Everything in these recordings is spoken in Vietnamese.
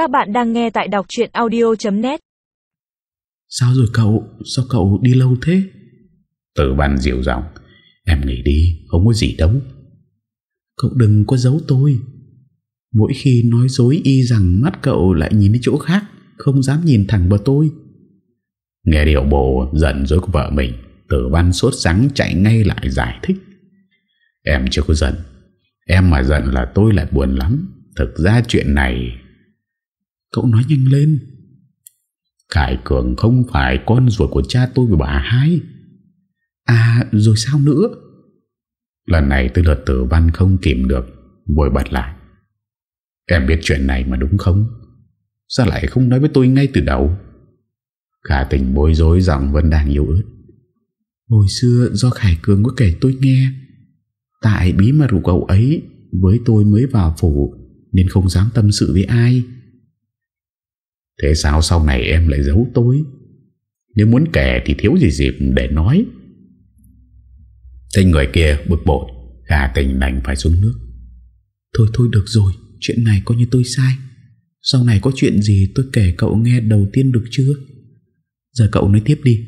Các bạn đang nghe tại đọc chuyện audio.net Sao rồi cậu? Sao cậu đi lâu thế? Tử văn dịu giọng. Em nghỉ đi, không có gì đâu. Cậu đừng có giấu tôi. Mỗi khi nói dối y rằng mắt cậu lại nhìn đến chỗ khác Không dám nhìn thẳng vào tôi. Nghe điệu bộ giận dối của vợ mình Tử văn sốt sắng chạy ngay lại giải thích. Em chưa có giận. Em mà giận là tôi lại buồn lắm. Thực ra chuyện này Cậu nói nhanh lên. Khải Cường không phải con ruột của cha tôi và bà hai. À rồi sao nữa? Lần này tư lượt tử văn không kìm được Vội bật lại. Em biết chuyện này mà đúng không? Sao lại không nói với tôi ngay từ đầu? Khả tình bối rối giọng vẫn đang yếu ớt. Hồi xưa do Khải Cường có kể tôi nghe Tại bí mật của cậu ấy Với tôi mới vào phủ Nên không dám tâm sự với ai Thế sao sau này em lại giấu tôi? Nếu muốn kể thì thiếu gì dịp để nói. Thế người kia bực bội Khả tình đành phải xuống nước. Thôi thôi được rồi Chuyện này coi như tôi sai. Sau này có chuyện gì tôi kể cậu nghe đầu tiên được chưa? Giờ cậu nói tiếp đi.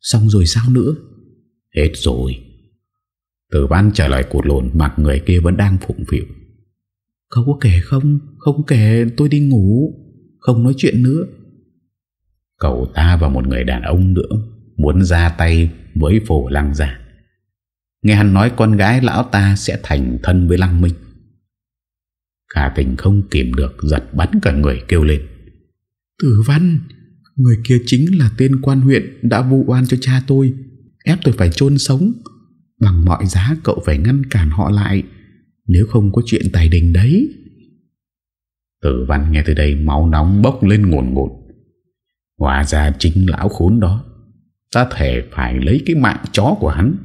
Xong rồi sao nữa? Hết rồi. Tử văn trở lại cụt lộn Mặt người kia vẫn đang phụng phịu. Không có kể không? Không kể tôi đi ngủ Không nói chuyện nữa. Cậu ta và một người đàn ông nữa Muốn ra tay với phổ lăng giả Nghe hắn nói con gái lão ta Sẽ thành thân với lăng minh. Khả tình không kìm được Giật bắn cả người kêu lên. Tử văn Người kia chính là tên quan huyện Đã vụ oan cho cha tôi Ép tôi phải chôn sống. Bằng mọi giá cậu phải ngăn cản họ lại Nếu không có chuyện tài đình đấy Tử văn nghe từ đây Máu nóng bốc lên ngồn ngột Hóa ra chính lão khốn đó Ta thể phải lấy cái mạng chó của hắn.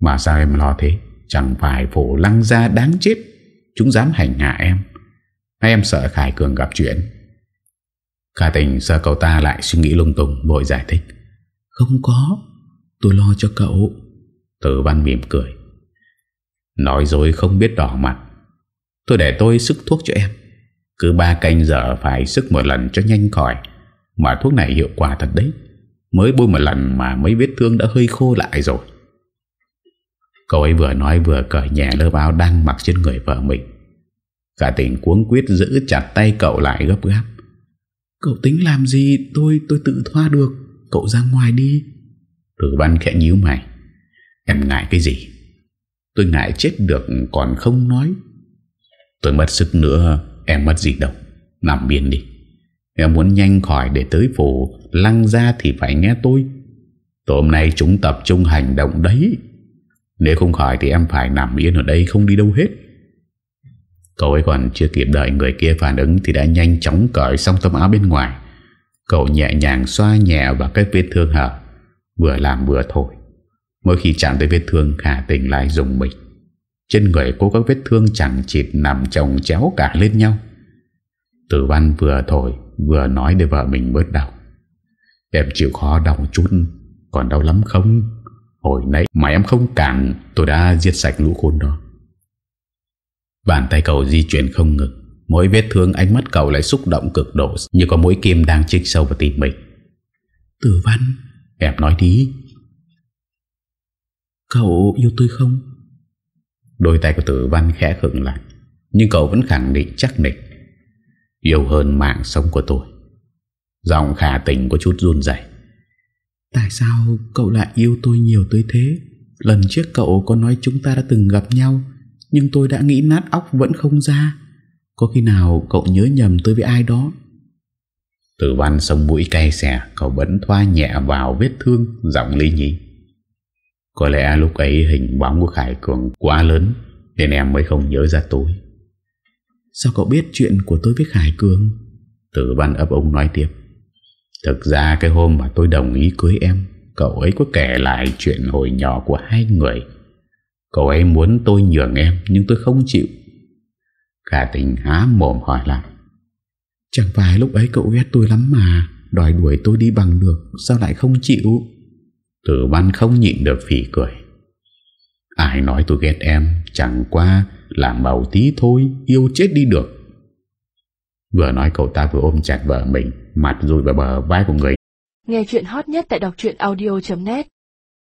Mà sao em lo thế? Chẳng phải phổ lăng ra đáng chết Chúng dám hành hạ em. Hay em sợ Khải Cường gặp chuyện? Khả tình sợ cậu ta lại suy nghĩ lung tung Vội giải thích. Không có Tôi lo cho cậu. Tử văn mỉm cười. Nói dối không biết đỏ mặt. Tôi để tôi sức thuốc cho em cứ ba canh giờ phải sức một lần cho nhanh khỏi. Mà thuốc này hiệu quả thật đấy. Mới bôi một lần mà mấy vết thương đã hơi khô lại rồi. Cậu ấy vừa nói vừa cởi nhẹ lớp áo đang mặc trên người vợ mình. Cả tỉnh cuống quyết giữ chặt tay cậu lại gấp gáp. Cậu tính làm gì? Tôi tôi tự thoa được. Cậu ra ngoài đi. Tử văn khẽ nhíu mày. Em ngại cái gì? Tôi ngại chết được còn không nói. Tôi mất sức nữa. Em mất gì đâu Nằm biên đi. Em muốn nhanh khỏi để tới phủ. Lăng ra thì phải nghe tôi. Tối hôm nay chúng tập trung hành động đấy. Nếu không khỏi thì em phải nằm yên ở đây không đi đâu hết. Cậu ấy còn chưa kịp đợi người kia phản ứng Thì đã nhanh chóng cởi xong tấm áo bên ngoài. Cậu nhẹ nhàng xoa nhẹ vào cái vết thương hở. Vừa làm vừa thổi. Mỗi khi chạm tới vết thương khả tình lại dùng mình. Trên người cô có vết thương chẳng chịt nằm chồng chéo cả lên nhau. Tử văn vừa thổi, Vừa nói để vợ mình bớt đau. Em chịu khó đau chút, Còn đau lắm không? Hồi nãy mà em không cản, Tôi đã giết sạch lũ khôn đó. Bàn tay cậu di chuyển không ngừng, Mỗi vết thương ánh mắt cậu lại xúc động cực độ Như có mũi kim đang chích sâu vào tim mình. Tử văn, Em nói đi. Cậu yêu tôi không? Đôi tay của tử văn khẽ khựng lại. Nhưng cậu vẫn khẳng định chắc nịch. Yêu hơn mạng sống của tôi. Giọng khả tình có chút run dày Tại sao cậu lại yêu tôi nhiều tới thế? Lần trước cậu có nói chúng ta đã từng gặp nhau Nhưng tôi đã nghĩ nát óc vẫn không ra. Có khi nào cậu nhớ nhầm tôi với ai đó? Tử văn sông mũi cay xẻ Cậu vẫn thoa nhẹ vào vết thương Giọng ly nhị Có lẽ lúc ấy hình bóng của Khải Cường quá lớn Nên em mới không nhớ ra tôi. Sao cậu biết chuyện của tôi với Khải Cường? Tử văn ấp ống nói tiếp. Thực ra cái hôm mà tôi đồng ý cưới em Cậu ấy có kể lại chuyện hồi nhỏ của hai người. Cậu ấy muốn tôi nhường em Nhưng tôi không chịu. Cả tình há mồm hỏi lại. Chẳng phải lúc ấy cậu ghét tôi lắm mà Đòi đuổi tôi đi bằng được Sao lại không chịu Tử văn không nhịn được phỉ cười. Ai nói tôi ghét em, Chẳng qua làm bầu tí thôi, Yêu chết đi được. Vừa nói cậu ta vừa ôm chặt vợ mình, Mặt rùi vào bờ vai của người. Nghe chuyện hot nhất tại đọc audio.net